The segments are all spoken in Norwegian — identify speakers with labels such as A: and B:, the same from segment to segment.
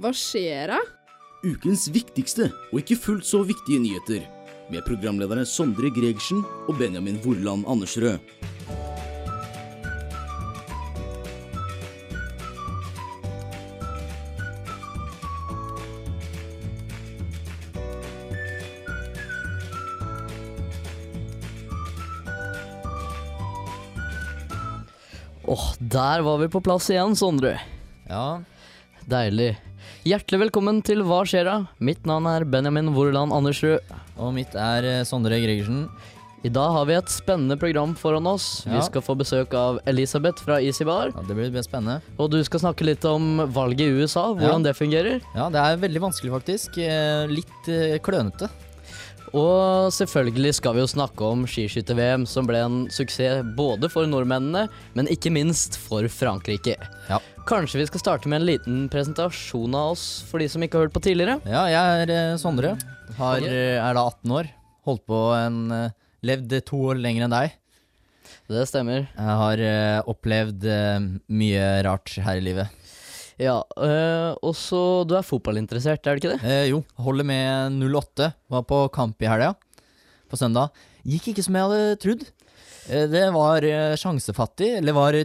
A: Hva skjer da?
B: Ukens viktigste og ikke fullt så viktige nyheter. Med programlederne Sondre Gregersen og Benjamin Vorland Andersrød.
C: Åh, der var vi på plass igjen, Sondre.
D: Ja,
C: Deilig. Hjertelig velkommen til Hva skjer da? Mitt navn er Benjamin Vorland Andersrud.
D: og mitt er eh, Sondre Gregersen.
C: I dag har vi et spennende program foran oss. Vi skal få besøk av Elisabeth fra Easy Bar.
D: Ja, det blir blir spennende.
C: Og du skal snakke litt om valget i USA, hvordan det fungerer.
D: Ja, det er veldig vanskelig faktisk. Eh, Litt eh, klønete.
C: Og selvfølgelig skal vi jo snakke om skiskytter-VM, som ble en suksess både for nordmennene, men ikke minst for Frankrike.
D: Ja.
C: Kanskje vi skal starte med en liten presentasjon av oss for de som ikke har hørt på tidligere?
D: Ja, jeg er eh, Sondre. Har, eh, er da 18 år. Holdt på en eh, Levd to år lenger enn deg.
C: Det stemmer.
D: Jeg har eh, opplevd mye rart her i livet.
C: Ja, øh, og så Du er fotballinteressert, er du ikke det?
D: Eh, jo, holder med 08. Var på kamp i helga. På søndag. Gikk ikke som jeg hadde trodd. Eh, det var eh, sjansefattig. Eller var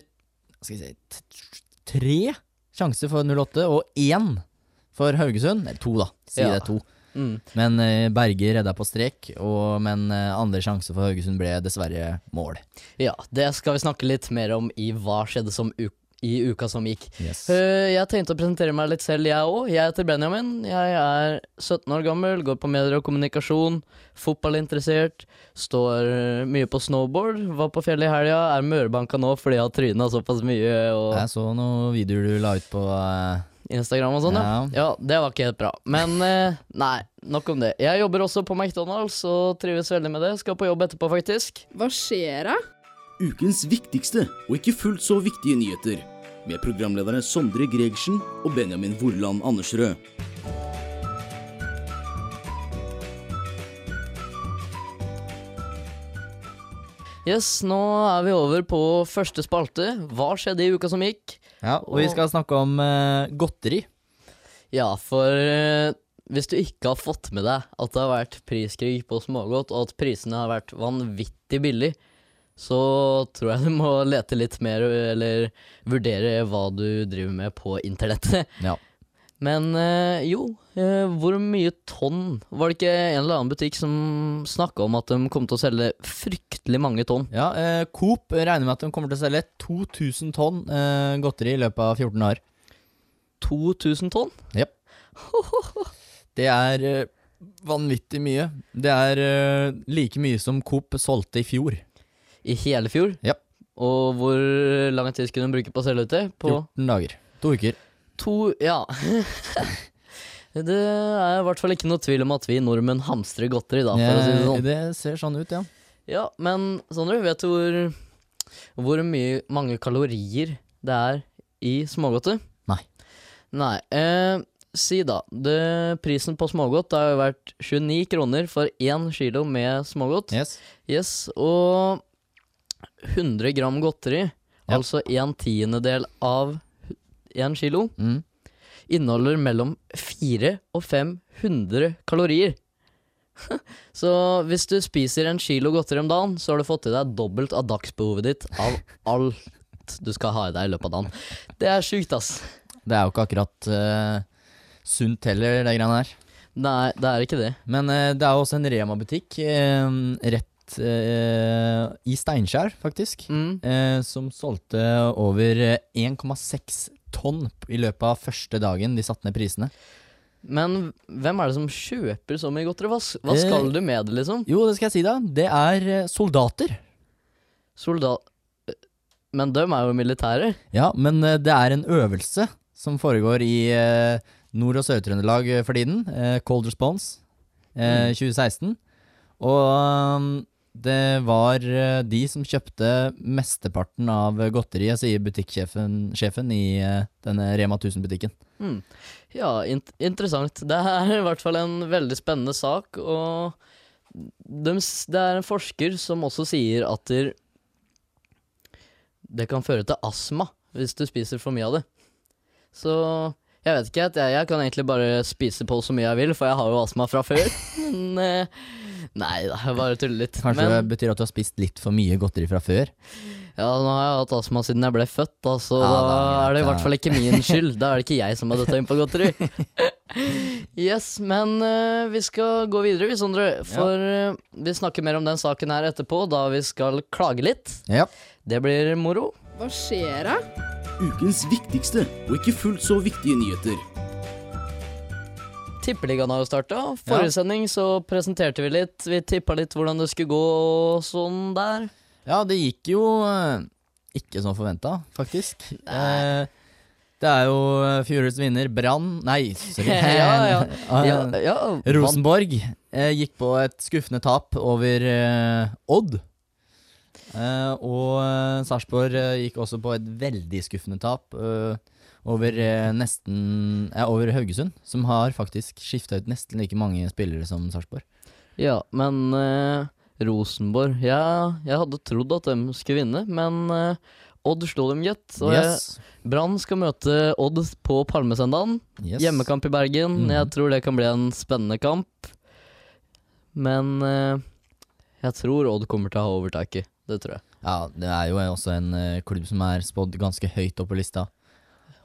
D: skal si tre sjanser for 08, og én for Haugesund. Eller to, da. Si
C: Ja.
D: det to.
C: Mm.
D: Men eh, Berge redda på strek, og, men eh, andre sjanse for Haugesund ble dessverre mål.
C: Ja, det skal vi snakke litt mer om i Hva skjedde som u i uka som gikk.
D: Yes.
C: Uh, jeg tenkte å presentere meg litt selv, jeg òg. Jeg heter Benjamin. Jeg er 17 år gammel, går på medier og kommunikasjon. Fotballinteressert. Står øh, mye på snowboard. Var på fjellet i helga. Er mørbanka nå fordi jeg har tryna såpass mye. Og
D: Jeg så noen videoer du la ut på uh...
C: Instagram og sånn, ja.
D: Ja.
C: Ja, det var ikke helt bra. Men uh, nei, nok om det. Jeg jobber også på McDonald's og trives veldig med det. Skal på jobb etterpå, faktisk.
A: Hva skjer da?
B: Ukens viktigste og ikke fullt så viktige nyheter. Med programlederne Sondre Gregersen og Benjamin Vorland Andersrød.
C: Yes, nå er vi over på første spalte. Hva skjedde i uka som gikk?
D: Ja, og vi skal snakke om uh, godteri.
C: Ja, for uh, hvis du ikke har fått med deg at det har vært priskrig på smågodt, og at prisene har vært vanvittig billig, så tror jeg du må lete litt mer, eller vurdere hva du driver med på internettet.
D: Ja.
C: Men eh, jo, eh, hvor mye tonn Var det ikke en eller annen butikk som snakka om at de kom til å selge fryktelig mange tonn?
D: Ja, eh, Coop regner med at de kommer til å selge 2000 tonn eh, godteri i løpet av 14 år.
C: 2000 tonn?
D: Det er eh, vanvittig mye. Det er like mye som Coop solgte i fjor.
C: I hele fjor?
D: Ja.
C: Og hvor lang tid skulle hun bruke på å selge ut det? På
D: 14 dager. To uker.
C: To Ja. det er i hvert fall ikke noe tvil om at vi nordmenn hamstrer godteri, da, for å si det sånn.
D: det ser sånn ut, ja.
C: Ja, men Sondre, vet du hvor, hvor mye, mange kalorier det er i smågodtet?
D: Nei.
C: Nei. Eh, si da. Det, prisen på smågodt har jo vært 29 kroner for én kilo med smågodt.
D: Yes.
C: Yes, og 100 gram godteri,
D: Ja.
C: altså en tiendedel av én kilo,
D: Mm.
C: inneholder mellom 400 og 500 kalorier. så hvis du spiser en kilo godteri om dagen, så har du fått i deg dobbelt av dagsbehovet ditt av alt du skal ha i deg i løpet av dagen. Det er sjukt, ass.
D: Det er jo ikke akkurat uh, sunt heller, det greiene her.
C: Nei, det er ikke det.
D: Men uh, det er jo også en Rema-butikk uh, rett eh, i Steinkjer, faktisk.
C: Mm.
D: eh, som solgte over eh, 1,6 tonn i løpet av første dagen de satte ned prisene.
C: Men hvem er det som kjøper så mye godteri? Hva, hva
D: Eh,
C: skal du med det, liksom?
D: Jo, det skal jeg si da. Det er eh, soldater.
C: Soldat... Men dem er jo militære.
D: Ja, men eh, det er en øvelse som foregår i Nord- og Sør-Trøndelag for tiden. Cold Response eh, 2016. Og um, det var eh, de som kjøpte mesteparten av godteriet, sier butikksjefen sjefen i eh, denne Rema 1000-butikken.
C: Mm. Ja, in interessant. Det er i hvert fall en veldig spennende sak, og de, det er en forsker som også sier at det kan føre til astma hvis du spiser for mye av det. Så Jeg vet ikke, jeg, jeg kan egentlig bare spise på så mye jeg vil, for jeg har jo astma fra før. Men eh, Nei da, jeg bare tuller litt.
D: Kanskje
C: Men,
D: det betyr at du har spist litt for mye godteri fra før?
C: Ja, nå har jeg hatt astma siden jeg ble født, da, så
D: Ja,
C: da
D: da er det
C: i hvert fall ikke min skyld. Da er det ikke jeg som har dødd inn på godteri. yes, men uh, vi skal gå videre, vi, Sondre. For uh, vi snakker mer om den saken her etterpå, da vi skal klage litt.
D: Ja.
C: Det blir moro.
A: Hva skjer da?
B: Ukens viktigste og ikke fullt så viktige nyheter.
C: Tippeligaen har jo starta. Forrige sending så presenterte vi litt. Vi tippa litt hvordan det skulle gå og sånn der.
D: Ja, det gikk jo eh, ikke som forventa, faktisk. Eh, det er jo eh, fjorårets vinner, Brann Nei, sorry.
C: ja, ja. Ja, ja
D: Rosenborg gikk på et skuffende tap over Odd. Og Sarpsborg gikk også på et veldig skuffende tap eh, over eh, nesten ja, over Haugesund, som har faktisk skifta ut nesten like mange spillere som Sarpsborg.
C: Ja, men eh, Rosenborg ja, Jeg hadde trodd at de skulle vinne, men eh, Odd slo dem, gitt. Og
D: Yes.
C: Brann skal møte Odd på Palmesøndagen.
D: yes.
C: Hjemmekamp i Bergen.
D: Mhm.
C: Jeg tror det kan bli en spennende kamp. Men eh, jeg tror Odd kommer til å ha overtaket. Det tror jeg.
D: Ja, det er jo også en eh, klubb som er spådd ganske høyt opp på lista.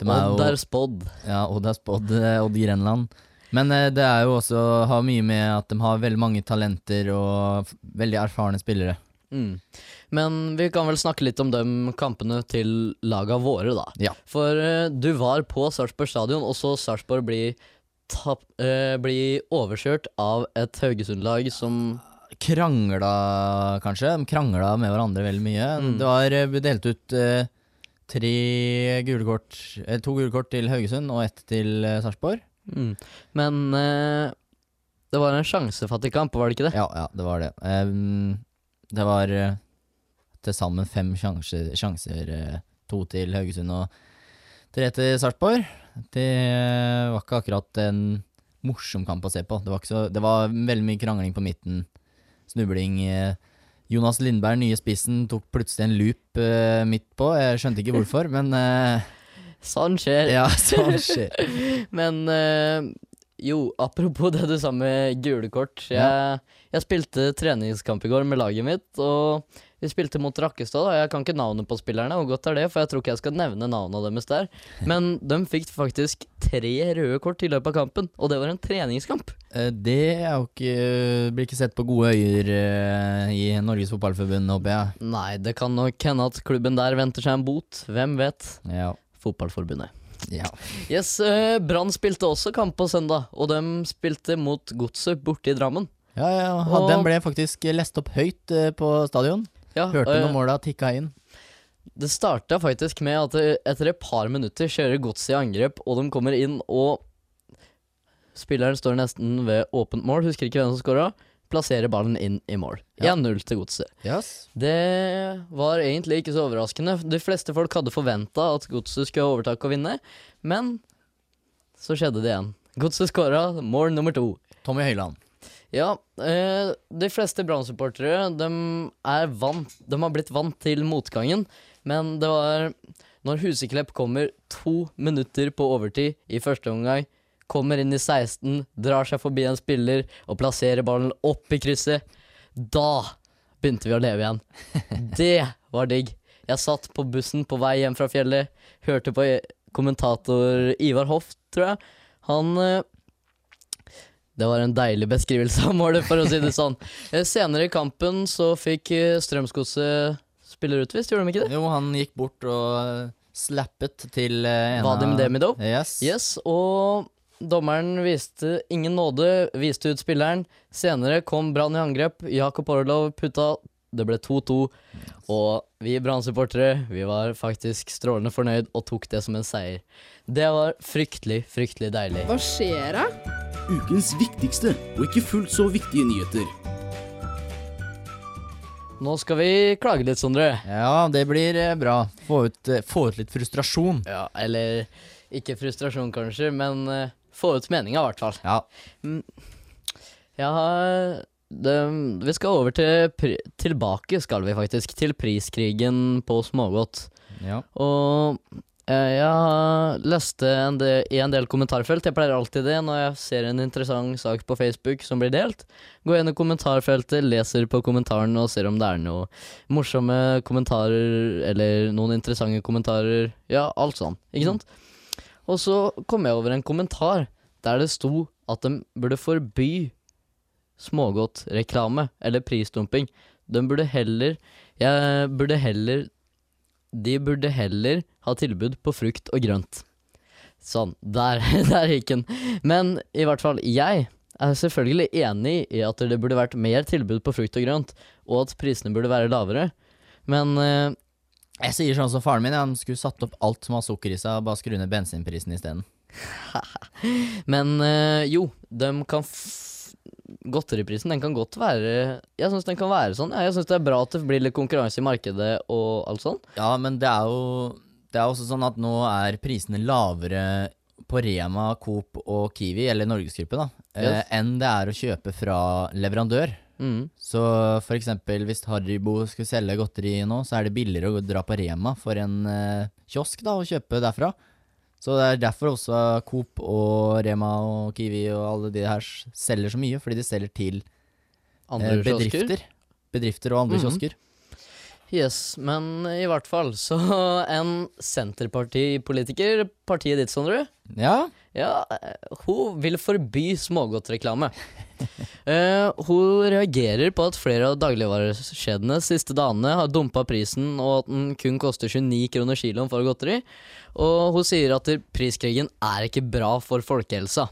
D: De er
C: Odd er spådd.
D: Ja, Odd er spådd eh, Odd Grenland. Men eh, det er jo også har mye med at de har veldig mange talenter og veldig erfarne spillere.
C: Mm. Men vi kan vel snakke litt om de kampene til laga våre, da.
D: Ja.
C: For eh, du var på Sarpsborg stadion, og så Sarpsborg blir, tap- eh, bli overkjørt av et Haugesund-lag som
D: Krangla, kanskje. De krangla med hverandre veldig mye.
C: Mm.
D: Det var delt ut eh, tre gule kort eh, To gule kort til Haugesund og ett til eh, Sarpsborg.
C: mm. Men eh, det var en sjansefattig kamp, var det ikke det?
D: Ja, ja, det var det. Em, det var uh, til sammen fem sjanser. sjanser eh, to til Haugesund og tre til Sarpsborg. Det eh, var ikke akkurat en morsom kamp å se på. Det var, ikke så, det var veldig mye krangling på midten. Snubling. eh. Jonas Lindberg, nye spissen, tok plutselig en loop uh, midt på. Jeg skjønte ikke hvorfor, men uh,
C: Sånn skjer.
D: ja, sånn skjer.
C: Men uh, jo, apropos det du sa med gule kort. Jeg, jeg spilte treningskamp i går med laget mitt, og vi spilte mot Rakkestad. Jeg kan ikke navnet på spillerne, og godt er det, for jeg tror ikke jeg skal nevne navnet deres der. Men de fikk faktisk tre røde kort i løpet av kampen, og det var en treningskamp.
D: Eh, Det ikke, blir ikke sett på gode øyer eh, i Norges Fotballforbund, håper jeg.
C: Nei, det kan nok hende at klubben der venter seg en bot. Hvem vet?
D: Ja.
C: Fotballforbundet.
D: ja.
C: Yes, eh, Brann spilte også kamp på søndag, og de spilte mot Godset borte i Drammen.
D: Ja, ja.
C: Og-
D: Den ble faktisk lest opp høyt eh, på stadion.
C: Ja,
D: Hørte
C: eh,
D: når måla tikka inn.
C: Det starta faktisk med at etter et par minutter kjører Godset i angrep, og de kommer inn, og spilleren står nesten ved åpent mål, husker ikke hvem som skåra, plasserer ballen inn i mål. 1-0 til Godset.
D: Yes.
C: Det var egentlig ikke så overraskende. De fleste folk hadde forventa at Godset skulle ha overtak og vinne, men så skjedde det igjen. Godset skåra mål nummer to.
D: Tommy Høiland.
C: Ja, eh, de fleste Brann-supportere de er vant De har blitt vant til motgangen, men det var når Huseklepp kommer to minutter på overtid i første omgang, kommer inn i 16, drar seg forbi en spiller og plasserer ballen opp i krysset, da begynte vi å leve igjen. Det var digg. Jeg satt på bussen på vei hjem fra fjellet, hørte på kommentator Ivar Hoff, tror jeg. Han eh, det var en deilig beskrivelse av målet, for å si det sånn. Eh, Senere i kampen så fikk eh, Strømsgodset spiller utvist, gjorde de ikke det?
D: Jo, han gikk bort og eh, slappet til en
C: Vadim Demidov?
D: Yes.
C: Yes, og dommeren viste ingen nåde, viste ut spilleren. Senere kom Brann i angrep. Jakob Orlov putta. Det ble 2-2. Og vi Brann-supportere vi var faktisk strålende fornøyd og tok det som en seier. Det var fryktelig, fryktelig deilig.
A: Hva skjer da?
B: Ukens viktigste og ikke fullt så viktige nyheter.
C: Nå skal vi klage litt, Sondre.
D: Ja, det blir eh, bra. Få ut, eh, få ut litt frustrasjon.
C: Ja, eller ikke frustrasjon, kanskje, men eh, få ut meninga, i hvert fall.
D: Ja.
C: ja det, Vi skal over til Tilbake skal vi faktisk, til priskrigen på smågodt.
D: ja.
C: Og Jeg leste en del, i en del kommentarfelt. Jeg pleier alltid det når jeg ser en interessant sak på Facebook som blir delt. Går i kommentarfeltet, leser på kommentaren og ser om det er noe morsomme kommentarer eller noen interessante kommentarer. Ja, alt sånn. Ikke sant? Og så kom jeg over en kommentar der det sto at de burde forby smågodtreklame eller prisdumping. De burde heller Jeg burde heller De burde heller ha tilbud på frukt og grønt. Sånn. Der, der gikk den. Men i hvert fall, jeg er selvfølgelig enig i at det burde vært mer tilbud på frukt og grønt, og at prisene burde være lavere. Men eh,
D: Jeg sier sånn som faren min, han skulle satt opp alt som har sukker i seg, og bare skru ned bensinprisen isteden.
C: Men eh, jo, de kan f Godteriprisen, den kan godt være Jeg syns den kan være sånn. Jeg syns det er bra at det blir litt konkurranse i markedet og alt sånn.
D: Ja, men det er jo Det er også sånn at nå er prisene lavere på Rema, Coop og Kiwi, eller Norgesgruppe, da, eh,
C: Yes.
D: enn det er å kjøpe fra leverandør.
C: Mm.
D: Så for eksempel hvis Haribo skulle selge godteri nå, så er det billigere å dra på Rema for en eh, kiosk da, og kjøpe derfra. Så det er derfor også Coop og Rema og Kiwi og alle de her selger så mye, fordi de selger til
C: Andre
D: eh,
C: kiosker.
D: bedrifter. Bedrifter og andre
C: Mhm.
D: kiosker.
C: Yes, men i hvert fall så en Senterpartipolitiker, partiet ditt, Sondre,
D: Ja,
C: ja, eh, hun vil forby smågodtreklame. Eh, hun reagerer på at flere av dagligvarekjedene siste dagene har dumpa prisen, og at den kun koster 29 kroner kiloen for godteri. Og hun sier at priskrigen er ikke bra for folkehelsa.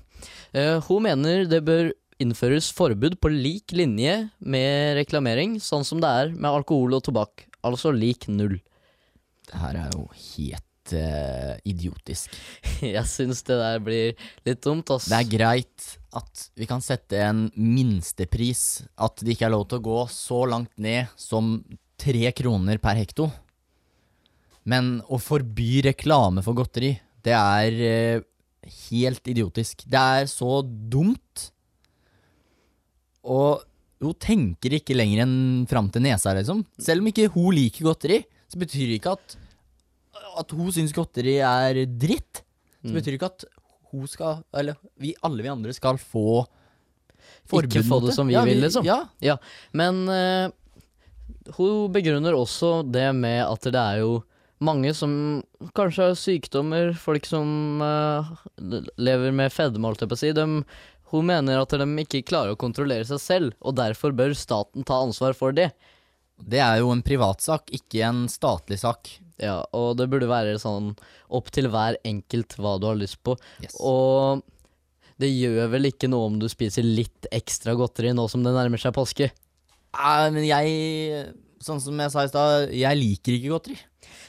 C: Eh, hun mener det bør innføres forbud på lik linje med reklamering, sånn som det er med alkohol og tobakk. Altså lik null.
D: det her er jo helt eh, idiotisk.
C: Jeg syns det der blir litt dumt, ass.
D: Det er greit at vi kan sette en minstepris, at det ikke er lov til å gå så langt ned som tre kroner per hekto. Men å forby reklame for godteri, det er uh, helt idiotisk. Det er så dumt. Og hun tenker ikke lenger enn fram til nesa, liksom. Selv om ikke hun liker godteri, så betyr det ikke at at hun syns godteri er dritt. Så
C: Mm.
D: betyr det ikke at hun skal, eller vi, alle vi andre skal få forbud
C: Ikke få det som vi
D: ja,
C: vil, liksom.
D: Ja,
C: Men uh, hun begrunner også det med at det er jo mange som kanskje har sykdommer, folk som uh, lever med fedme, holdt jeg på å si. De, hun mener at de ikke klarer å kontrollere seg selv, og derfor bør staten ta ansvar for det.
D: Det er jo en privatsak, ikke en statlig sak.
C: Ja, og det burde være sånn opp til hver enkelt hva du har lyst på.
D: Yes.
C: Og det gjør vel ikke noe om du spiser litt ekstra godteri nå som det nærmer seg påske.
D: Nei, men jeg, sånn som jeg sa i stad, jeg liker ikke godteri.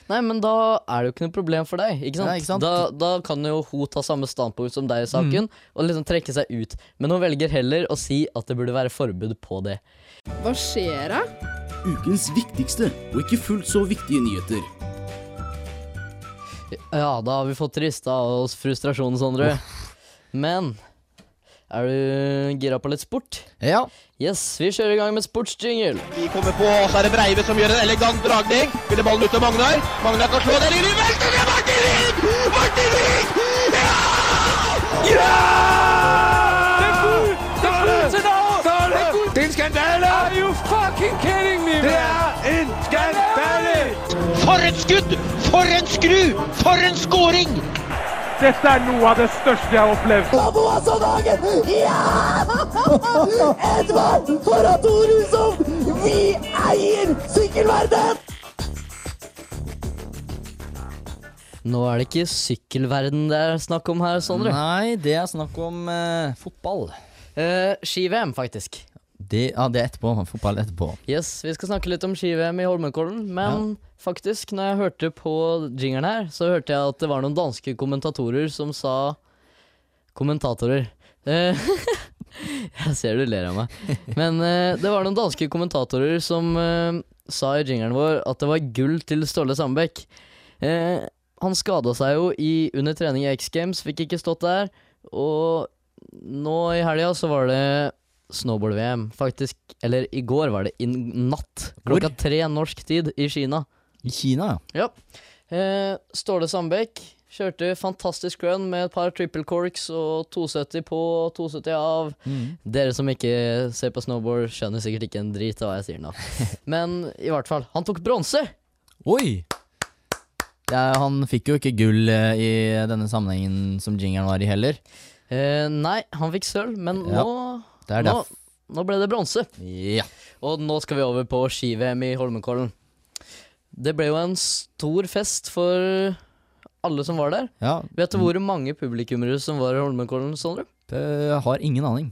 C: Nei, men da er det jo ikke noe problem for deg, ikke sant?
D: Nei, ikke sant?
C: Da, da kan jo hun ta samme standpunkt som deg i saken, og liksom trekke seg ut. Men hun velger heller å si at det burde være forbud på det.
A: Hva skjer da?
B: Ukens viktigste og ikke fullt så viktige nyheter.
C: Ja, da har vi fått rista av oss frustrasjonen, Sondre. Men er du gira på litt sport?
D: Ja.
C: Yes, vi kjører i gang med sportsjingle.
E: Vi kommer på, så er det Breive som gjør en elegant dragning. Spiller ballen ut til Magnar. Magnar kan slå den i velter det er Martin Wiig! Martin Wiig! Ja! Ja! Det er en skandale! Are you fucking kidding me, Det er en skandale! For et skudd! For en skru! For en scoring!
F: Dette er noe av det største jeg har opplevd.
C: Nå er det ikke sykkelverden det er snakk om her, Sondre.
D: Nei, det er snakk om eh, fotball.
C: Eh, Ski-VM, faktisk.
D: Det, ja, det er etterpå. Fotball etterpå.
C: Yes, vi skal snakke litt om ski-VM i Holmenkollen, men faktisk, når jeg hørte på jingeren her, så hørte jeg at det var noen danske kommentatorer som sa Kommentatorer. Eh, jeg ser du ler av meg. Men eh, det var noen danske kommentatorer som eh, sa i jingeren vår at det var gull til Ståle Sandbekk. Eh, han skada seg jo i, under trening i X Games, fikk ikke stått der. Og nå i helga så var det snowboard-VM, faktisk. Eller i går var det i natt. Klokka tre norsk tid i Kina.
D: I Kina, ja.
C: Eh, Ståle Sandbekk kjørte fantastisk run med et par triple corks og 270 på og 270 av. Dere som ikke ser på snowboard, skjønner sikkert ikke en drit av hva jeg sier nå. Men i hvert fall, han tok bronse!
D: Oi! Ja, han fikk jo ikke gull eh, i denne sammenhengen som jingeren var i heller.
C: Eh, nei, han fikk sølv, men
D: Ja,
C: nå,
D: Det er
C: nå,
D: derfor.
C: nå ble det bronse.
D: Ja.
C: Og nå skal vi over på ski-VM i Holmenkollen. Det ble jo en stor fest for alle som var der.
D: ja.
C: Vet du hvor mange publikummere som var i Holmenkollen, Sondre?
D: Jeg har ingen aning.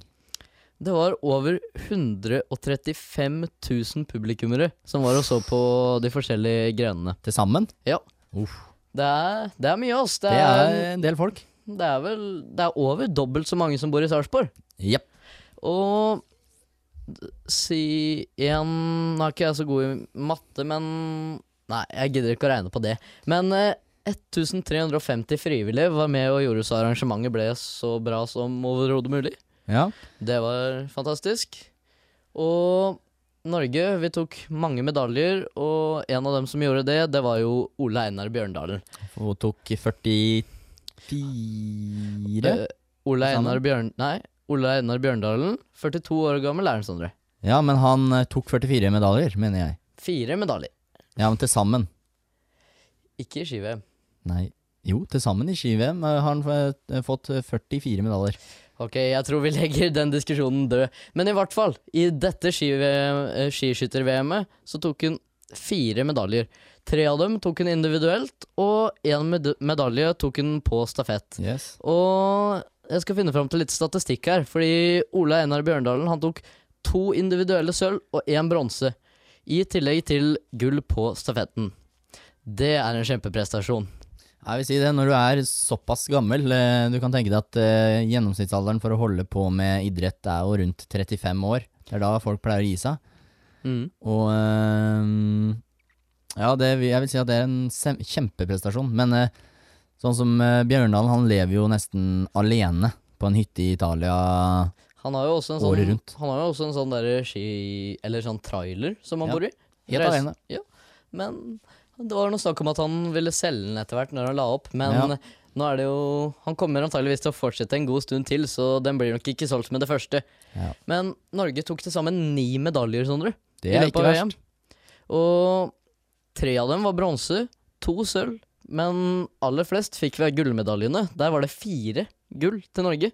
C: Det var over 135 000 publikummere som var og så på de forskjellige grenene.
D: Til sammen?
C: Det er, det er mye, ass. Det
D: Det
C: er,
D: en del folk.
C: det er vel Det er over dobbelt så mange som bor i Sarpsborg.
D: Jepp.
C: Og si igjen Nå er ikke jeg så god i matte, men Nei, jeg gidder ikke å regne på det. Men eh, 1350 frivillige var med og gjorde så arrangementet ble så bra som overhodet mulig.
D: Ja.
C: Det var fantastisk. Og Norge, vi tok mange medaljer, og en av dem som gjorde det, det var jo Ole Einar Bjørndalen.
D: Hun tok 44
C: uh, Ole Einar Bjørn... Nei, Ole Einar Bjørndalen. 42 år gammel er han, Sondre.
D: Ja, men han eh, tok 44 medaljer, mener jeg.
C: Fire medaljer.
D: Ja, men til sammen.
C: Ikke i ski-VM.
D: Nei. Jo, til sammen i ski-VM eh, har han eh, fått 44 medaljer.
C: Ok, jeg tror vi legger den diskusjonen død. Men i hvert fall, i dette ski- eh, skiskytter-VM-et så tok hun fire medaljer. Tre av dem tok hun individuelt, og én med medalje tok hun på stafett.
D: Yes.
C: Og jeg skal finne fram til litt statistikk her, fordi Ola Einar Bjørndalen han tok to individuelle sølv og én bronse, i tillegg til gull på stafetten. Det er en kjempeprestasjon.
D: Jeg vil si det, når du er såpass gammel, eh, du kan tenke deg at eh, gjennomsnittsalderen for å holde på med idrett er jo rundt 35 år. Det er da folk pleier å gi seg.
C: Mm.
D: Og eh, ja, det, jeg vil si at det er en kjempeprestasjon. Men eh, sånn som uh, Bjørndalen, han lever jo nesten alene på en hytte i Italia.
C: Han har jo også en
D: Året
C: sånn,
D: rundt.
C: han har jo også en sånn der ski... Eller sånn trailer som han
D: Ja,
C: bor i.
D: helt
C: Reis-
D: alene.
C: Ja, men det var noe snakk om at han ville selge den etter hvert når han la opp, men
D: Ja.
C: nå er det jo Han kommer antageligvis til å fortsette en god stund til, så den blir nok ikke solgt med det første.
D: Ja.
C: Men Norge tok til sammen ni medaljer, Sondre.
D: Det er ikke verst.
C: Og tre av dem var bronse, to sølv, men aller flest fikk vi av gullmedaljene. Der var det fire gull til Norge.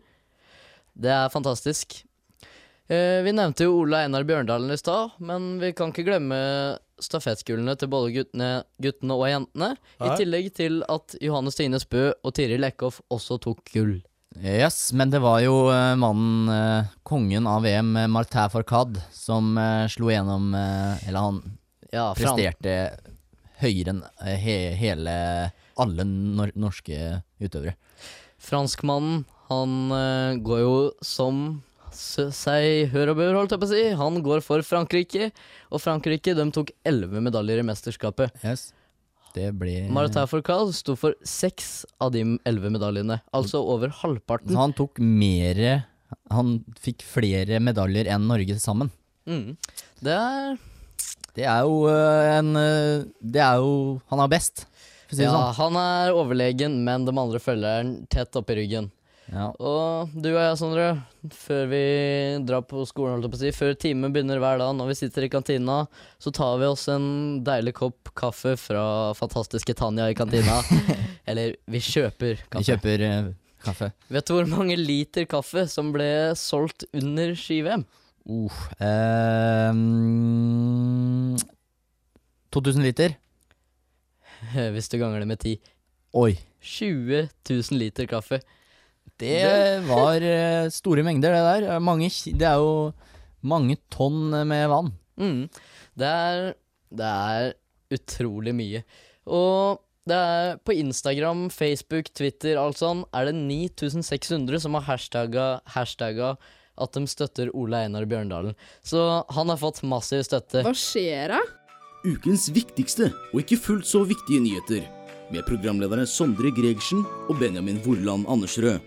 C: Det er fantastisk. Eh, vi nevnte jo Ola Einar Bjørndalen i stad, men vi kan ikke glemme stafettgullene til både guttene, guttene og jentene. I tillegg til at Johanne Stine Spø og Tiril Eckhoff også tok gull.
D: Yes, men det var jo eh, mannen, eh, kongen av VM, Martin Farkad, som eh, slo gjennom eh, Eller han
C: Ja,
D: presterte høyere enn eh, he, hele alle nor norske utøvere.
C: Franskmannen, han eh, går jo som seg hør og bør, holdt jeg på å si. Han går for Frankrike, og Frankrike de tok elleve medaljer i mesterskapet.
D: Yes. Det ble
C: Martin Fourcade sto for seks av de elleve medaljene, altså over halvparten.
D: han tok mere Han fikk flere medaljer enn Norge sammen.
C: Mm. Det er
D: Det er jo eh, en eh, Det er jo Han er best, for å si det
C: Ja,
D: sånn.
C: han er overlegen, men de andre følger han tett oppi ryggen.
D: Ja.
C: Og du og jeg, Sondre, før vi drar på skolen, holdt jeg på å si, før timen begynner hver dag, når vi sitter i kantina, så tar vi oss en deilig kopp kaffe fra fantastiske Tanja i kantina. Eller vi kjøper kaffe.
D: Vi kjøper uh, kaffe.
C: Vet du hvor mange liter kaffe som ble solgt under ski-VM?
D: Uh, mm, 2000 liter?
C: Hvis du ganger det med ti.
D: Oi.
C: 20 000 liter kaffe.
D: Det var eh, store mengder, det der. Mange, det er jo mange tonn med vann.
C: Mm. Det er Det er utrolig mye. Og det er på Instagram, Facebook, Twitter, alt sånn, er det 9600 som har hashtagga, hashtagga at de støtter Ole Einar Bjørndalen. Så han har fått massiv støtte.
A: Hva skjer da?
B: Ukens viktigste og ikke fullt så viktige nyheter. Med programlederne Sondre Gregersen og Benjamin Vorland Andersrød.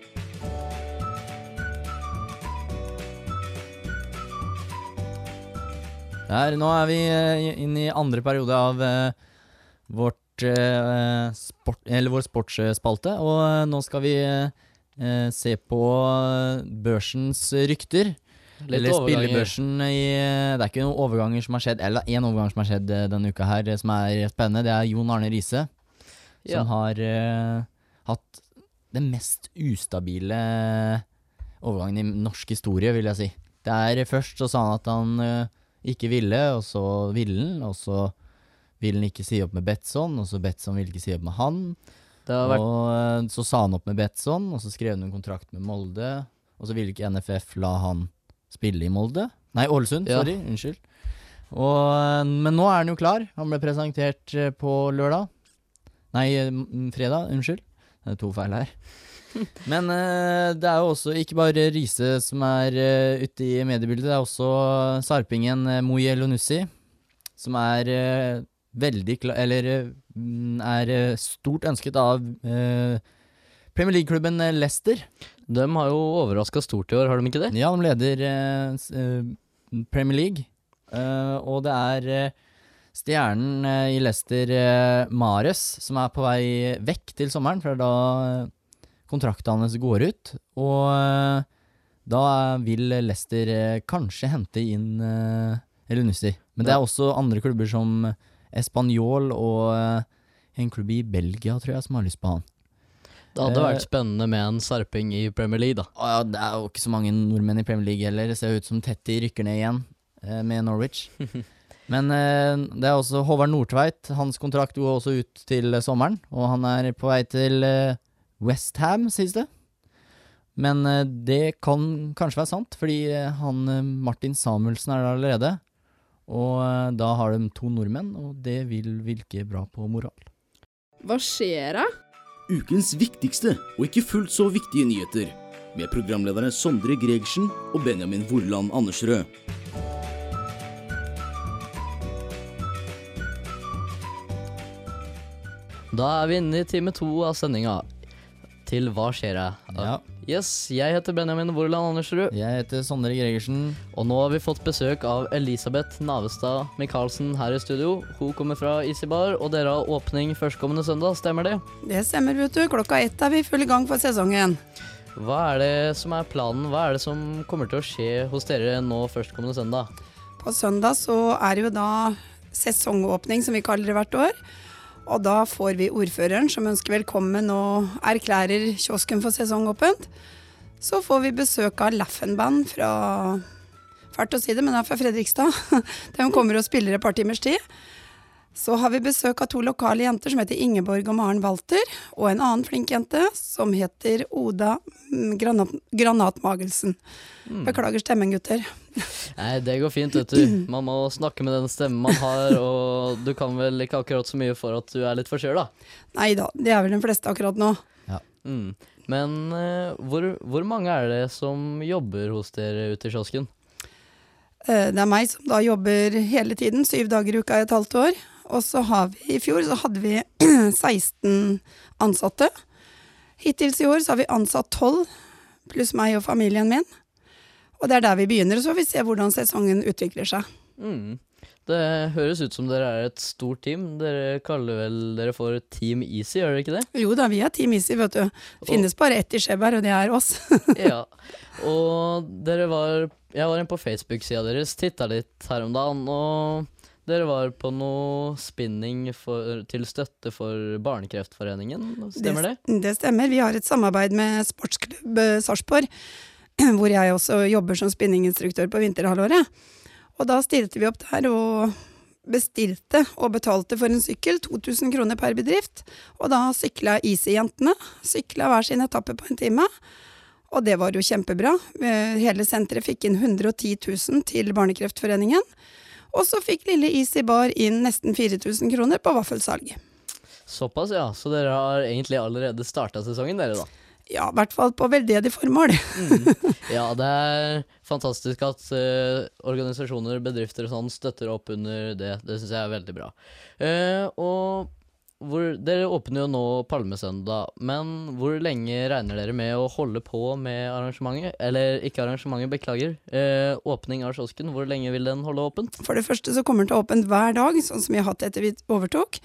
D: Der, nå er vi inn inne i andre periode av eh, vårt eh, sport, eller vår sportsspalte. Og eh, nå skal vi eh, se på børsens rykter.
C: Litt
D: eller spillebørsen i Det er ikke noen overganger som har skjedd, eller én overgang som har skjedd eh, denne uka her, eh, som er spennende. Det er Jon Arne Riise, som
C: Ja.
D: har eh, hatt den mest ustabile overgangen i norsk historie, vil jeg si. Det er Først så sa han at han eh, ikke ville, og så ville han, og så ville han ikke si opp med Betson, og så Betson ville ikke si opp med han.
C: Det har vært
D: Og eh, så sa han opp med Betson, og så skrev han en kontrakt med Molde. Og så ville ikke NFF la han spille i Molde. Nei, Ålesund,
C: Ja.
D: sorry. Unnskyld. Og, eh, men nå er han jo klar. Han ble presentert eh, på lørdag. Nei, fredag. Unnskyld. Det er to feil her. Men uh, det er jo også ikke bare Riise som er uh, ute i mediebildet. Det er også sarpingen uh, Moye Elonussi, som er veldig klar Eller eh, mm, er eh, stort ønsket av eh, Premier League-klubben eh, Leicester.
C: De har jo overraska stort i år, har de ikke det?
D: Ja, de leder eh, Premier League. Eh, og det er stjernen i Leicester, Mares, som er på vei vekk til sommeren, for da kontrakten hans går ut. Og da vil Leicester kanskje hente inn Elunussi. Men det er også andre klubber som Espanol og eh, en klubb i Belgia, tror jeg, som har lyst på han.
C: Det hadde
D: Eh,
C: vært spennende med en sarping i Premier League, da.
D: Ja, det er jo ikke så mange nordmenn i Premier League heller. Det ser ut som Tetty rykker ned igjen eh, med Norwich. Men eh, det er også Håvard Nordtveit. Hans kontrakt går også ut til eh, sommeren, og han er på vei til eh, Westham, sies det. Men eh, det kan kanskje være sant, fordi eh, han eh, Martin Samuelsen er der allerede. Og eh, da har de to nordmenn, og det vil virke bra på moral.
A: Hva skjer da?
B: Ukens viktigste og ikke fullt så viktige nyheter. Med programlederne Sondre Gregersen og Benjamin Vorland Andersrød.
C: Da er vi inne i time to av sendinga. Til Hva skjer da?
D: Ja.
C: Yes, jeg heter Benjamin Vorland Andersrud,
D: Jeg heter Sondre Gregersen.
C: og nå har vi fått besøk av Elisabeth Navestad Michaelsen her i studio. Hun kommer fra Isibar, og dere har åpning førstkommende søndag, stemmer det?
G: Det stemmer, vet du. Klokka ett er vi i full gang for sesongen.
C: Hva er det som er planen? Hva er det som kommer til å skje hos dere nå førstkommende søndag?
G: På søndag så er det jo da sesongåpning, som vi kaller det hvert år. Og da får vi ordføreren som ønsker velkommen og erklærer kiosken for sesongåpent. Så får vi besøk av Laffen-band fra Fælt å si det, men det er fra Fredrikstad. De kommer og spiller et par timers tid. Så har vi besøk av to lokale jenter som heter Ingeborg og Maren Walter. Og en annen flink jente som heter Oda mm, Granat Granatmagelsen. Beklager stemmen, gutter.
C: Nei, det går fint, vet du. Man må snakke med den stemmen man har, og du kan vel ikke akkurat så mye for at du er litt forkjøla.
G: Nei da, det er vel de fleste akkurat nå.
C: Mm. Men uh, hvor, hvor mange er det som jobber hos dere ute i kiosken?
G: Eh, Det er meg som da jobber hele tiden, syv dager i uka i et halvt år. Og så har vi i fjor så hadde vi 16 ansatte. Hittils i år så har vi ansatt 12, pluss meg og familien min. Og det er der vi begynner, så får vi se hvordan sesongen utvikler seg.
C: Mm. Det høres ut som dere er et stort team. Dere kaller vel dere for Team Easy, gjør dere ikke det?
G: Jo da, vi er Team Easy, vet du. Finnes bare ett i Skjeberg, og det er oss.
C: ja. Og dere var Jeg var inne på Facebook-sida deres, titta litt her om dagen, og dere var på noe spinning for, til støtte for Barnekreftforeningen, stemmer det?
G: Det stemmer. Vi har et samarbeid med Sportsklubb eh, Sarpsborg, hvor jeg også jobber som spinninginstruktør på vinterhalvåret. Og da stilte vi opp der og bestilte og betalte for en sykkel, 2000 kroner per bedrift. Og da sykla Easy-jentene. Sykla hver sin etappe på en time. Og det var jo kjempebra. Eh, Hele senteret fikk inn 110 000 til Barnekreftforeningen. Og så fikk lille Easy Bar inn nesten 4000 kroner på vaffelsalg.
C: Såpass, ja. Så dere har egentlig allerede starta sesongen, dere, da?
G: Ja, i hvert fall på veldedig formål.
C: Ja, det er fantastisk at uh, organisasjoner, bedrifter og sånn støtter opp under det. Det syns jeg er veldig bra. Uh, og hvor, dere åpner jo nå Palmesøndag, men hvor lenge regner dere med å holde på med arrangementet? Eller ikke arrangementet, beklager. Eh, åpning av kiosken, hvor lenge vil den holde åpent?
G: For det første så kommer den til å åpne hver dag, sånn som vi har hatt etter vi overtok.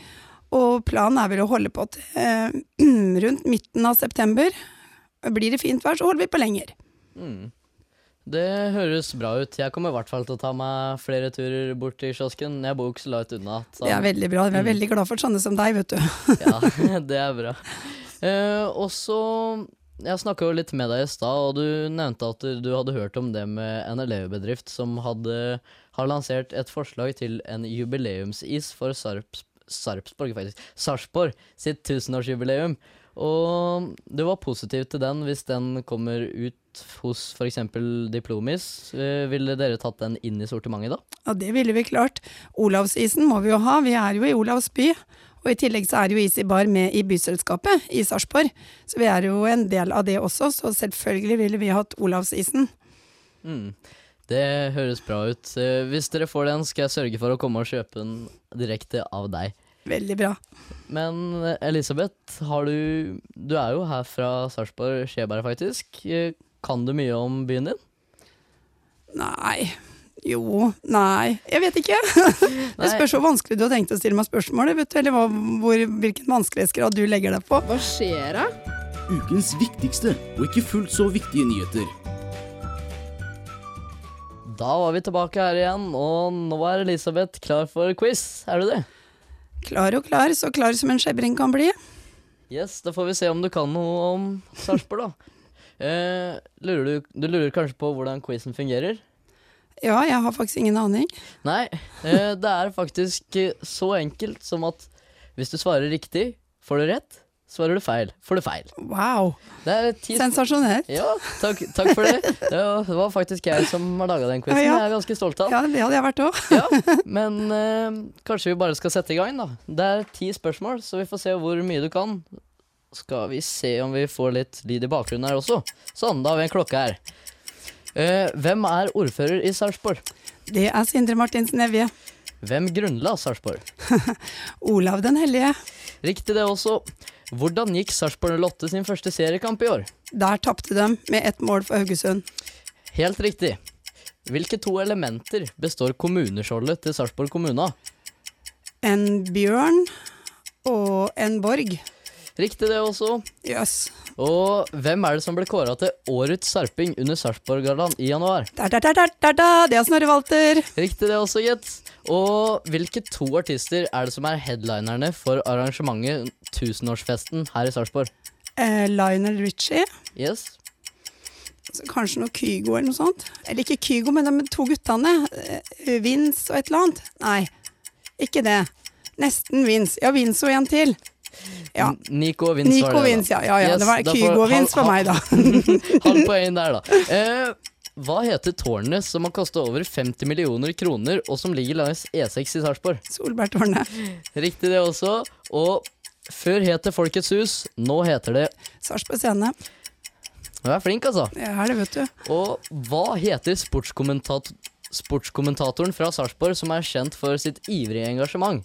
G: Og planen er vel å holde på til eh, rundt midten av september. Blir det fint vær, så holder vi på lenger.
C: Mm. Det høres bra ut. Jeg kommer i hvert fall til å ta meg flere turer bort til kiosken. Jeg bor ikke så langt unna. så-
G: Det er veldig bra. Vi er
C: Mm.
G: veldig glad for sånne som deg, vet du.
C: Ja, det er bra. Eh, og så Jeg snakka jo litt med deg i stad, og du nevnte at du, du hadde hørt om det med en elevbedrift som hadde, har lansert et forslag til en jubileumsis for Sarps, Sarpsborg, faktisk. Sarpsborg sitt tusenårsjubileum. Og du var positiv til den hvis den kommer ut hos f.eks. Diplomis. Eh, ville dere tatt den inn i sortimentet da?
G: Ja, det ville vi klart. Olavsisen må vi jo ha. Vi er jo i Olavs by. Og i tillegg så er jo Easy Bar med i byselskapet i Sarpsborg. Så vi er jo en del av det også, så selvfølgelig ville vi hatt Olavsisen.
C: Mm. Det høres bra ut. Eh, Hvis dere får den, skal jeg sørge for å komme og kjøpe den direkte av deg.
G: Veldig bra.
C: Men eh, Elisabeth, har du Du er jo her fra Sarpsborg, Skjeberg faktisk. Eh, Kan du mye om byen din?
G: Nei. Jo. Nei. Jeg vet ikke. Det spørs hvor vanskelig du har tenkt å stille meg spørsmål. vet du. Eller hva, hvor, hvilken vanskelighetsgrad du legger deg på.
A: Hva skjer da?
B: Ukens viktigste og ikke fullt så viktige nyheter.
C: Da var vi tilbake her igjen, og nå er Elisabeth klar for quiz. Er du det?
G: Klar og klar, så klar som en skjebring kan bli.
C: Yes, da får vi se om du kan noe om Sarpsborg, da. Eh, lurer du, du lurer kanskje på hvordan quizen fungerer?
G: Ja, jeg har faktisk ingen aning.
C: Nei, eh, det er faktisk så enkelt som at hvis du svarer riktig, får du rett. Svarer du feil, får du feil.
G: Wow.
C: Det
G: Sensasjonelt.
C: Ja, takk, takk for det. Det var, faktisk jeg som har laga den quizen.
G: Ja, ja.
C: Jeg er ganske stolt av.
G: Ja, det hadde jeg vært òg.
C: Ja, men eh, kanskje vi bare skal sette i gang, da. Det er ti spørsmål, så vi får se hvor mye du kan. Skal vi se om vi får litt lyd i bakgrunnen her også. Sånn, da har vi en klokke her. Eh, hvem er ordfører i Sarpsborg?
G: Det er Sindre Martinsen Evje.
C: Hvem grunnla Sarpsborg?
G: Olav den hellige.
C: Riktig det også. Hvordan gikk Sarpsborg 08 sin første seriekamp i år?
G: Der tapte de med ett mål for Haugesund.
C: Helt riktig. Hvilke to elementer består kommuneskjoldet til Sarpsborg kommune av?
G: En bjørn og en borg.
C: Riktig det også.
G: Yes.
C: Og hvem er det som ble kåra til årets sarping under Sarpsborg-gallaen i januar?
G: Der, der, der, der, der, der. Det er Snorre Walter.
C: Riktig det også, gitt. Og hvilke to artister er det som er headlinerne for arrangementet Tusenårsfesten her i Sarpsborg?
G: Eh, Lionel Richie.
C: Yes.
G: Så kanskje noe Kygo eller noe sånt. Eller ikke Kygo, men de to guttene. Eh, Vince og et eller annet. Nei, ikke det. Nesten Vince. Ja, Vince og en til. Ja.
C: Nico og Vince
G: Nico
C: var det.
G: Vince, ja. ja, ja.
C: Yes,
G: det var Kygo og Vince for meg, da.
C: Halv poeng der, da. Eh, hva heter tårnet som har kosta over 50 millioner kroner, og som ligger langs E6 i Sarpsborg?
G: Solbærtårnet.
C: Riktig det også. Og før het det Folkets hus, nå heter det
G: Sarpsborg Scene.
C: Du er flink, altså.
G: Jeg er det, vet du.
C: Og hva heter sportskommentator, sportskommentatoren fra Sarpsborg som er kjent for sitt ivrige engasjement?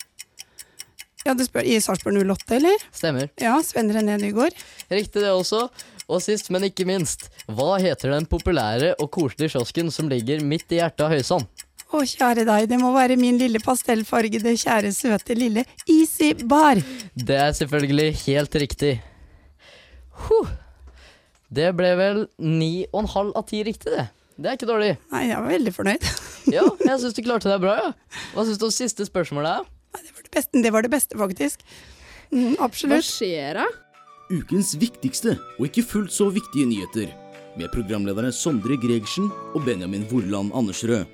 G: Ja, du spør i Sarpsborg 08, eller?
C: Stemmer.
G: Ja, Sven René Nygaard.
C: Riktig det også. Og sist, men ikke minst, hva heter den populære og koselige kiosken som ligger midt i hjertet av Høysand?
G: Å, kjære deg, det må være min lille pastellfargede, kjære, søte lille Easy Bar.
C: Det er selvfølgelig helt riktig. Huh. Det ble vel ni og en halv av ti riktig, det. Det er ikke dårlig.
G: Nei, jeg var veldig fornøyd.
C: Ja, jeg syns du klarte deg bra, ja. Hva syns du om siste spørsmålet? er?
G: Det var det beste, det, var det beste faktisk. Mm,
A: Hva
G: absolutt.
A: skjer da?
B: Ukens viktigste og ikke fullt så viktige nyheter. Med programlederne Sondre Gregersen og Benjamin Vorland Andersrød.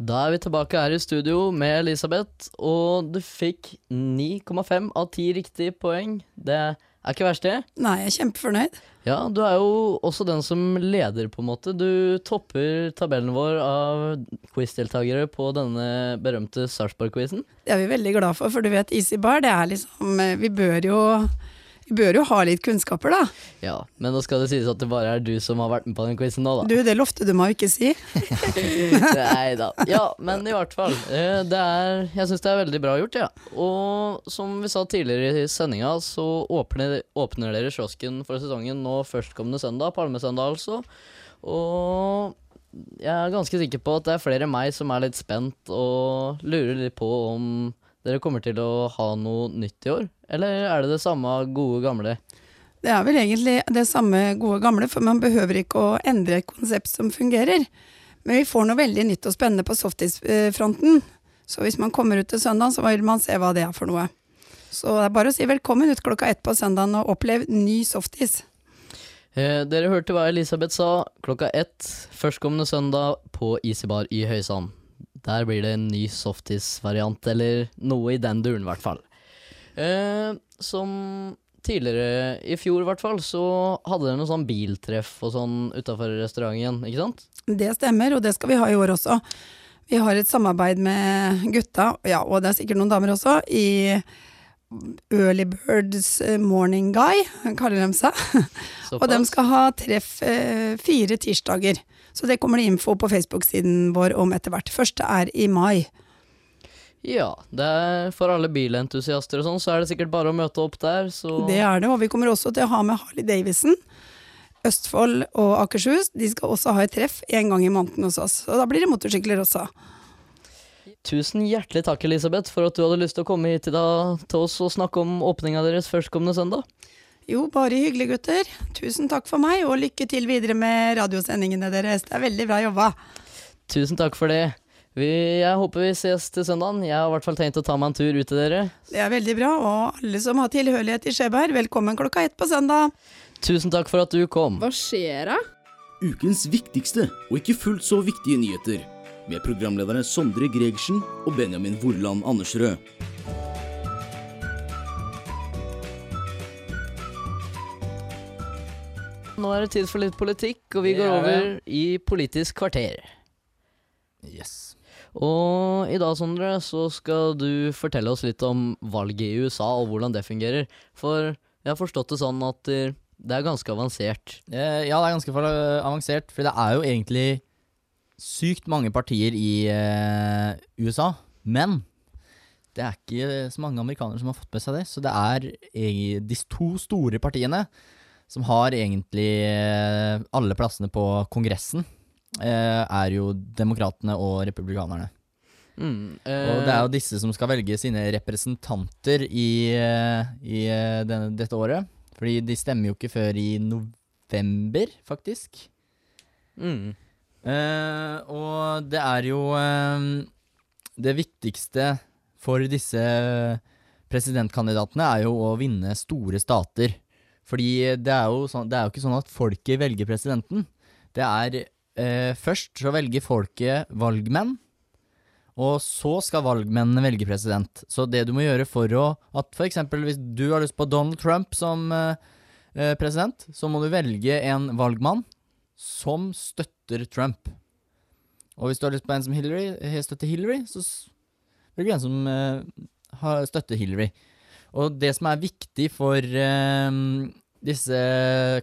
C: Da er vi tilbake her i studio med Elisabeth, og du fikk 9,5 av 10 riktige poeng. Det er ikke verst, det.
G: Nei, jeg er kjempefornøyd.
C: Ja, du er jo også den som leder, på en måte. Du topper tabellen vår av quizdeltakere på denne berømte Sarpsborg-quizen.
G: Det er vi veldig glad for, for du vet, Easy Bar, det er liksom eh, Vi bør jo vi bør jo ha litt kunnskaper, da.
C: Ja, men nå skal det sies at det bare er du som har vært med på den quizen nå, da.
G: Du, det lovte du meg å ikke si.
C: Nei da. Ja, men i hvert fall. eh, Det er Jeg syns det er veldig bra gjort, ja. Og som vi sa tidligere i sendinga, så åpner, åpner dere kiosken for sesongen nå førstkommende søndag. Palmesøndag, altså. Og jeg er ganske sikker på at det er flere enn meg som er litt spent og lurer litt på om dere kommer til å ha noe nytt i år? Eller er det det samme gode gamle?
G: Det er vel egentlig det samme gode gamle, for man behøver ikke å endre et konsept som fungerer. Men vi får noe veldig nytt og spennende på softis-fronten. Så hvis man kommer ut til søndag, så vil man se hva det er for noe. Så det er bare å si velkommen ut klokka ett på søndagen og opplev ny softis.
C: Eh, dere hørte hva Elisabeth sa. Klokka ett førstkommende søndag på Easy Bar i Høysand. Der blir det en ny softis-variant, eller noe i den duren, i hvert fall. Eh, som tidligere, i fjor i hvert fall, så hadde dere noe sånn biltreff og sånn utafor restauranten, ikke sant?
G: Det stemmer, og det skal vi ha i år også. Vi har et samarbeid med gutta, ja, og det er sikkert noen damer også, i Early Birds Morning Guy, kaller de seg. Og de skal ha treff eh, fire tirsdager. Så det kommer det info på Facebook-siden vår om etter hvert. Første er i mai.
C: Ja, det er for alle bilentusiaster og sånn, så er det sikkert bare å møte opp der, så
G: Det er det, og vi kommer også til å ha med Harley Davison. Østfold og Akershus de skal også ha et treff en gang i måneden hos oss. Og da blir det motorsykler også.
C: Tusen hjertelig takk, Elisabeth, for at du hadde lyst til å komme hit i dag til oss og snakke om åpninga deres førstkommende søndag.
G: Jo, bare hyggelig, gutter. Tusen takk for meg, og lykke til videre med radiosendingene deres. Det er veldig bra jobba.
C: Tusen takk for det. Vi, jeg håper vi ses til søndagen. Jeg har i hvert fall tenkt å ta meg en tur ut til dere.
G: Det er veldig bra, og alle som har tilhørighet i Skjeberg, velkommen klokka ett på søndag.
C: Tusen takk for at du kom.
A: Hva skjer da?
B: Ukens viktigste og ikke fullt så viktige nyheter. Med programlederne Sondre Gregersen og Benjamin Vorland Andersrød.
C: Nå er det tid for litt politikk, og vi
D: Det
C: går
D: er
C: over i Politisk kvarter.
D: Yes.
C: Og i dag, Sondre, så skal du fortelle oss litt om valget i USA og hvordan det fungerer. For jeg har forstått det sånn at eh, det er ganske avansert.
D: Eh, ja, det er ganske for, avansert, for det er jo egentlig sykt mange partier i eh, USA. Men det er ikke så mange amerikanere som har fått med seg det. Så det er de to store partiene som har egentlig eh, alle plassene på Kongressen, eh, er jo demokratene og republikanerne.
C: Mm,
D: Og det er jo disse som skal velge sine representanter i, eh, i eh, denne, dette året. Fordi de stemmer jo ikke før i november, faktisk.
C: mm,
D: Eh, og det er jo eh, Det viktigste for disse presidentkandidatene er jo å vinne store stater. Fordi det er jo, sånn, det er jo ikke sånn at folket velger presidenten. Det er eh, Først så velger folket valgmenn, og så skal valgmennene velge president. Så det du må gjøre for å At f.eks. hvis du har lyst på Donald Trump som eh, eh, president, så må du velge en valgmann som støtter Trump. Og hvis du har lyst på en som Hillary, eh, støtter Hillary, så velger du en som eh, støtter Hillary. Og det som er viktig for eh, disse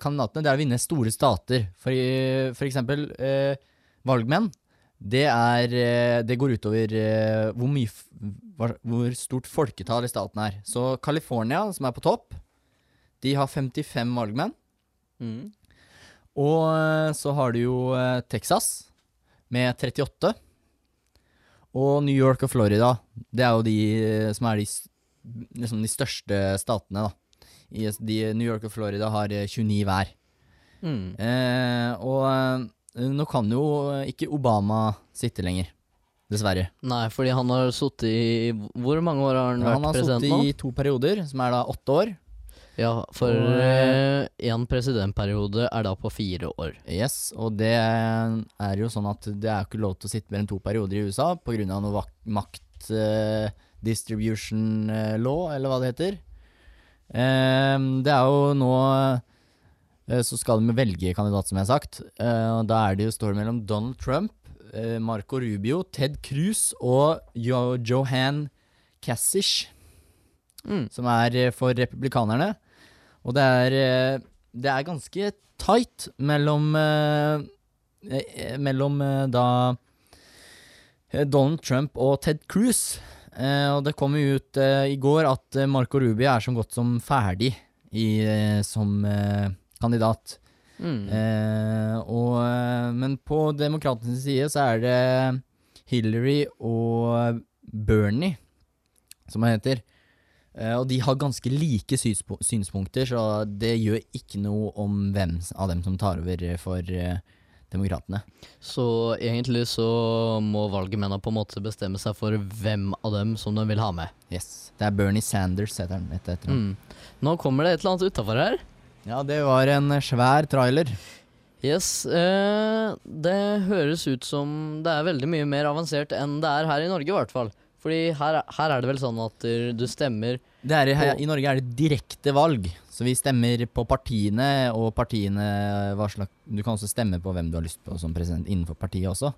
D: kandidatene, det er å vinne store stater. For, for eksempel eh, valgmenn. Det, er, eh, det går utover eh, hvor, mye, hvor stort folketall i staten er. Så California, som er på topp, de har 55 valgmenn.
C: mm.
D: Og eh, så har du jo eh, Texas med 38. Og New York og Florida, det er jo de som er de, liksom de største statene, da. I, de, New York og Florida har eh, 29 hver.
C: Mm.
D: Eh, og eh, nå kan jo ikke Obama sitte lenger. Dessverre.
C: Nei, fordi han har sittet i Hvor mange år har han vært
D: Han har
C: president
D: sittet i to perioder, som er da åtte år.
C: Ja, for én eh, presidentperiode er da på fire år.
D: Yes, og det er jo sånn at det er ikke lov til å sitte mer enn to perioder i USA pga. noe makt eh, distribution law, eller hva det heter. Ehm, det er jo nå eh, Så skal de velge kandidat, som jeg har sagt. Eh, og da er det jo, står mellom Donald Trump, eh, Marco Rubio, Ted Cruz og jo Johan Cassish,
C: Mm.
D: som er for republikanerne. Og det er, det er ganske tight mellom Mellom da Donald Trump og Ted Cruz. Eh, og det kom jo ut eh, i går at eh, Marco Rubio er så godt som ferdig i, som kandidat.
C: Mm.
D: Eh, og, men på demokratenes side så er det Hillary og Bernie, som han heter. Eh, og de har ganske like synspunkter, så det gjør ikke noe om hvem av dem som tar over for demokratene.
C: Så egentlig så må valgmennene på en måte bestemme seg for hvem av dem som de vil ha med.
D: Yes. Det er Bernie Sanders, heter han. Etter, etter.
C: Mm. Nå kommer det et eller annet utafor her.
D: Ja, det var en svær trailer.
C: Yes, eh, det høres ut som det er veldig mye mer avansert enn det er her i Norge, i hvert fall. Fordi her, her er det vel sånn at du stemmer
D: Det er, her, I Norge er det direkte valg, så vi stemmer på partiene, og partiene hva slags, Du kan også stemme på hvem du har lyst på som president innenfor partiet også.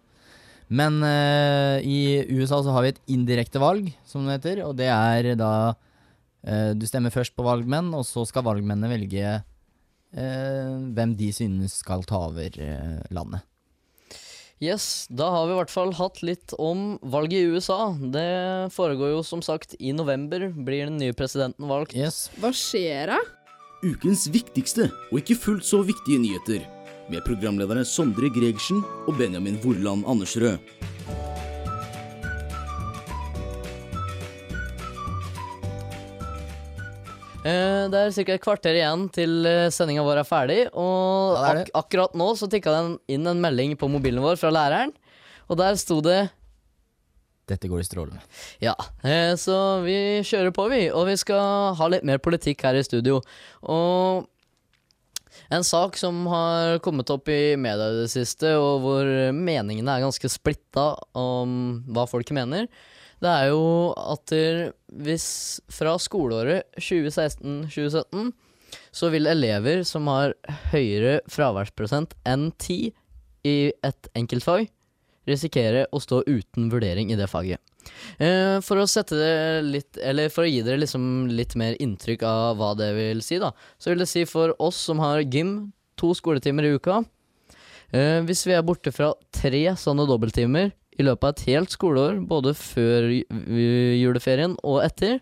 D: Men uh, i USA så har vi et indirekte valg, som det heter, og det er da uh, Du stemmer først på valgmenn, og så skal valgmennene velge uh, hvem de synes skal ta over landet.
C: Yes, da har vi i hvert fall hatt litt om valget i USA. Det foregår jo som sagt i november, blir den nye presidenten valgt.
D: Yes.
A: Hva skjer da?
B: Ukens viktigste og ikke fullt så viktige nyheter. Med programlederne Sondre Gregersen og Benjamin Vorland Andersrød.
C: Eh, det er ca. et kvarter igjen til eh, sendinga vår er ferdig, og ak akkurat nå så tikka det inn en melding på mobilen vår fra læreren, og der sto det
D: Dette går i strålende.
C: Ja, eh, så vi kjører på, vi. Og vi skal ha litt mer politikk her i studio. Og en sak som har kommet opp i media i det siste, og hvor meningene er ganske splitta om hva folk mener, det er jo at hvis fra skoleåret 2016-2017 så vil elever som har høyere fraværsprosent enn 10 i et enkeltfag, risikere å stå uten vurdering i det faget. Eh, for å sette det litt Eller for å gi dere liksom litt mer inntrykk av hva det vil si, da, så vil det si for oss som har gym to skoletimer i uka eh, Hvis vi er borte fra tre sånne dobbelttimer i løpet av et helt skoleår, både før juleferien og etter,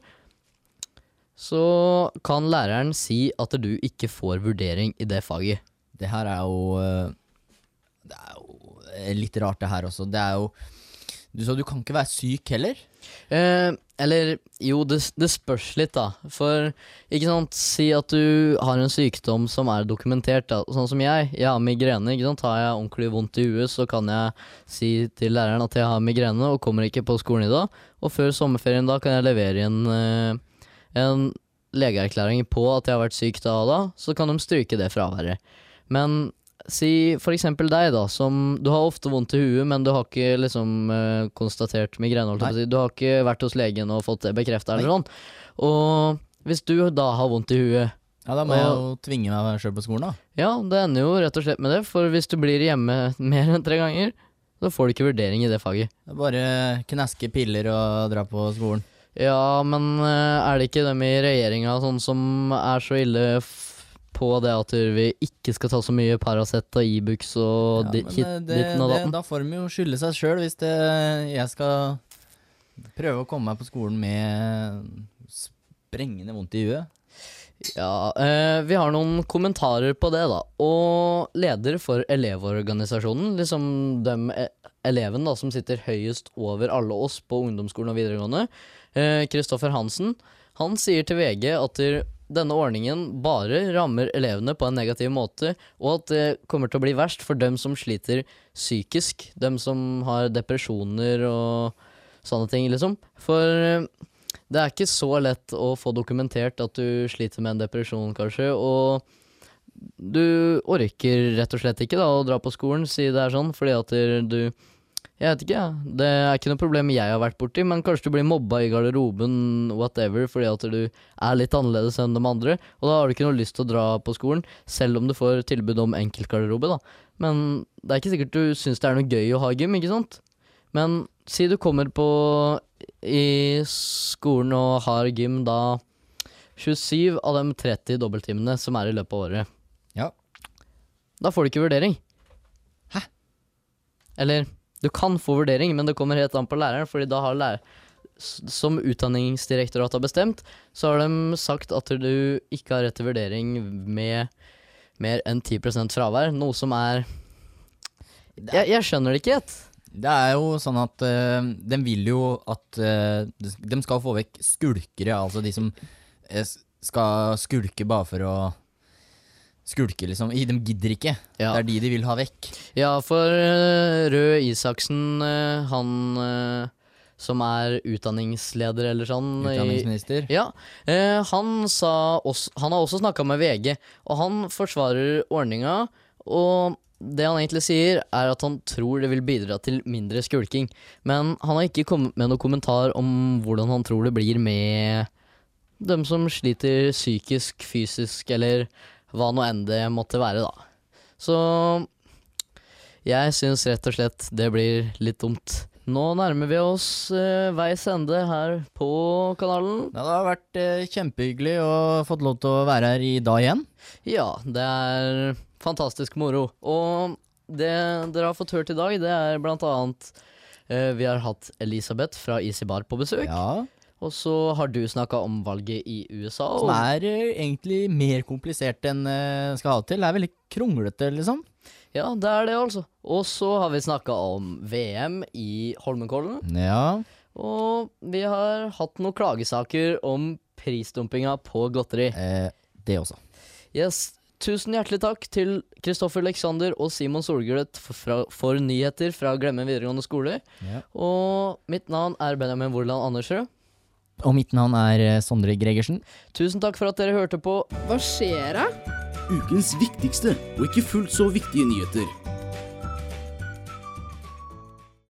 C: så kan læreren si at du ikke får vurdering i det faget.
D: Det her er jo eh, Det er jo litt rart, det her også. Det er jo Du sa du kan ikke være syk heller?
C: Eh, eller jo, det, det spørs litt, da. For ikke sant, si at du har en sykdom som er dokumentert, da. Sånn som jeg. Jeg har migrene. ikke sant? Har jeg ordentlig vondt i huet, så kan jeg si til læreren at jeg har migrene og kommer ikke på skolen i dag. Og før sommerferien da kan jeg levere inn eh, en legeerklæring på at jeg har vært syk da og da, så kan de stryke det fraværet. Men si for eksempel deg, da, som Du har ofte vondt i huet, men du har ikke liksom eh, konstatert migrene. holdt jeg på å si. Du har ikke vært hos legen og fått det bekrefta, eller noe sånt. Og hvis du da har vondt i huet
D: Ja, da må jeg jo tvinge meg sjøl på skolen, da.
C: Ja, det ender jo rett og slett med det, for hvis du blir hjemme mer enn tre ganger, så får du ikke vurdering i det faget.
D: Det er Bare kneske piller og dra på skolen.
C: Ja, men eh, er det ikke dem i regjeringa sånn som er så ille f på det at vi ikke skal ta så mye Paracet og Ibux og
D: Ja,
C: di hit,
D: eh, det,
C: ditten og datten?
D: da får de jo skylde seg sjøl hvis det, jeg skal prøve å komme meg på skolen med sprengende vondt i huet.
C: Ja, eh, vi har noen kommentarer på det, da. Og leder for Elevorganisasjonen, liksom dem e eleven da som sitter høyest over alle oss på ungdomsskolen og videregående, Kristoffer Hansen, han sier til VG at denne ordningen bare rammer elevene på en negativ måte, og at det kommer til å bli verst for dem som sliter psykisk. Dem som har depresjoner og sånne ting, liksom. For eh, det er ikke så lett å få dokumentert at du sliter med en depresjon, kanskje, og du orker rett og slett ikke da å dra på skolen, si det er sånn, fordi at du Jeg vet ikke, Ja. Det er ikke noe problem jeg har vært borti, men kanskje du blir mobba i garderoben, whatever, fordi at du er litt annerledes enn de andre, og da har du ikke noe lyst til å dra på skolen, selv om du får tilbud om enkeltgarderobe, da. Men det er ikke sikkert du syns det er noe gøy å ha gym, ikke sant? Men si du kommer på i skolen og har gym da 27 av de 30 dobbelttimene som er i løpet av året.
D: Ja.
C: Da får du ikke vurdering.
D: Hæ?
C: Eller du kan få vurdering, men det kommer helt an på læreren, fordi da har læreren Som Utdanningsdirektoratet har bestemt, så har de sagt at du ikke har rett til vurdering med mer enn 10% fravær, noe som er jeg, jeg skjønner det ikke helt.
D: Det er jo sånn at uh, de vil jo at eh, de skal få vekk skulkere, altså de som eh, skal skulke bare for å skulke, liksom. De gidder ikke.
C: Ja.
D: Det er de de vil ha vekk.
C: Ja, for uh, Røe Isaksen, uh, han uh, som er utdanningsleder eller sånn i-
D: Utdanningsminister.
C: Ja, eh, han sa også, Han har også snakka med VG, og han forsvarer ordninga. Og det han egentlig sier, er at han tror det vil bidra til mindre skulking. Men han har ikke kommet med noen kommentar om hvordan han tror det blir med dem som sliter psykisk, fysisk, eller hva nå enn det måtte være, da. Så jeg syns rett og slett det blir litt dumt. Nå nærmer vi oss eh, veis ende her på kanalen.
D: Ja, det har vært eh, kjempehyggelig å fått lov til å være her i dag igjen.
C: Ja, det er fantastisk moro. Og det dere har fått hørt i dag, det er blant annet eh, Vi har hatt Elisabeth fra Easy Bar på besøk.
D: Ja,
C: Og så har du snakka om valget i USA.
D: Som er eh, egentlig mer komplisert enn uh, skal ha til. Det er veldig kronglete, liksom.
C: ja, det er det, altså. Og så har vi snakka om VM i Holmenkollen.
D: Ja.
C: Og vi har hatt noen klagesaker om prisdumpinga på godteri.
D: Eh, det også.
C: Yes, Tusen hjertelig takk til Kristoffer Alexander og Simon Solgullet for, fra, for nyheter fra Glemme videregående skole.
D: Ja.
C: Og mitt navn er Benjamin Vorland Andersrød.
D: Og mitt navn er eh, Sondre Gregersen.
C: Tusen takk for at dere hørte på.
A: Hva skjer da?
B: Ukens viktigste og ikke fullt så viktige nyheter